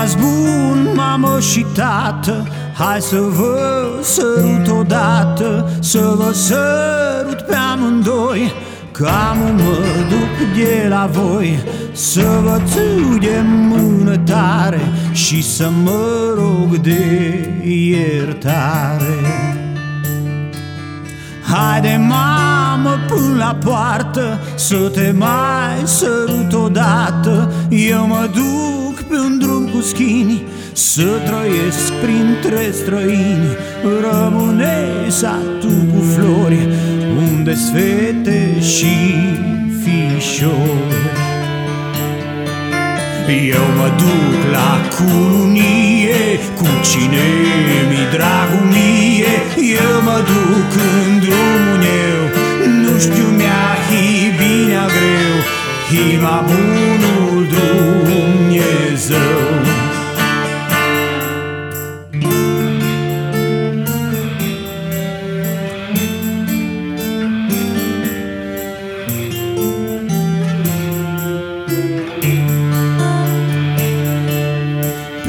Rămas bun, mamă și tată Hai să vă sărut odată Să vă sărut pe amândoi Că am mă duc de la voi Să vă țiu de mână tare Și să mă rog de iertare. Haide mamă până la poartă Să te mai sărut odată Eu mă duc pe un drum cu schini Să trăiesc printre străini. Rămâne satul cu flori unde fete și fișori. Eu mă duc la cununie Cu cine mi dragul mie? Eu mă duc în drumul meu Nu știu mi-a hi bine greu. Hima bunul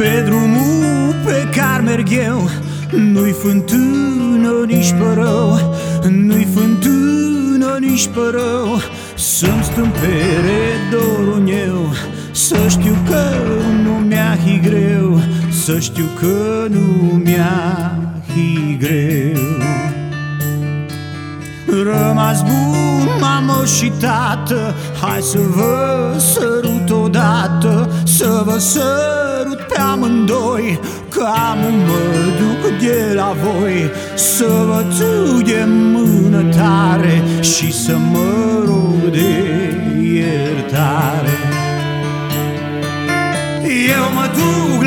Pe drumul pe care merg eu. Nu-i fântână nici părău Nu-i fântână nici părău Să-mi stâmpere dorul meu Să știu că nu mi-a hi greu Să știu că nu mi-a hi greu. Rămas bun, mamă și tată Hai să vă sărut odată Să vă sărut pe amândoi Că am mă duc de la voi. Să vă țiu de mână tare Și să mă rog de iertare. Eu mă duc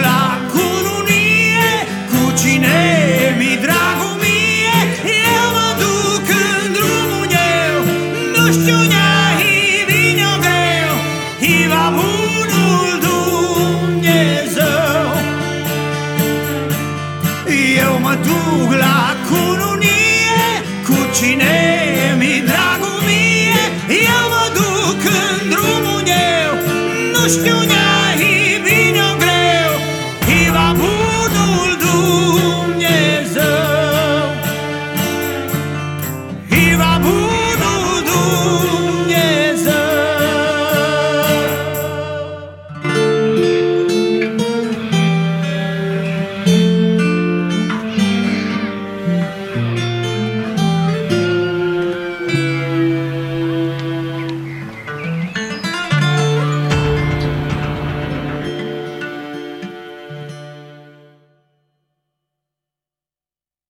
mă duc la cununie Cu cine mi dragul mie? Eu mă duc în drumul meu Nu știu ne bine-o greu Hiva bunul Dumnezeu. Hiva bunul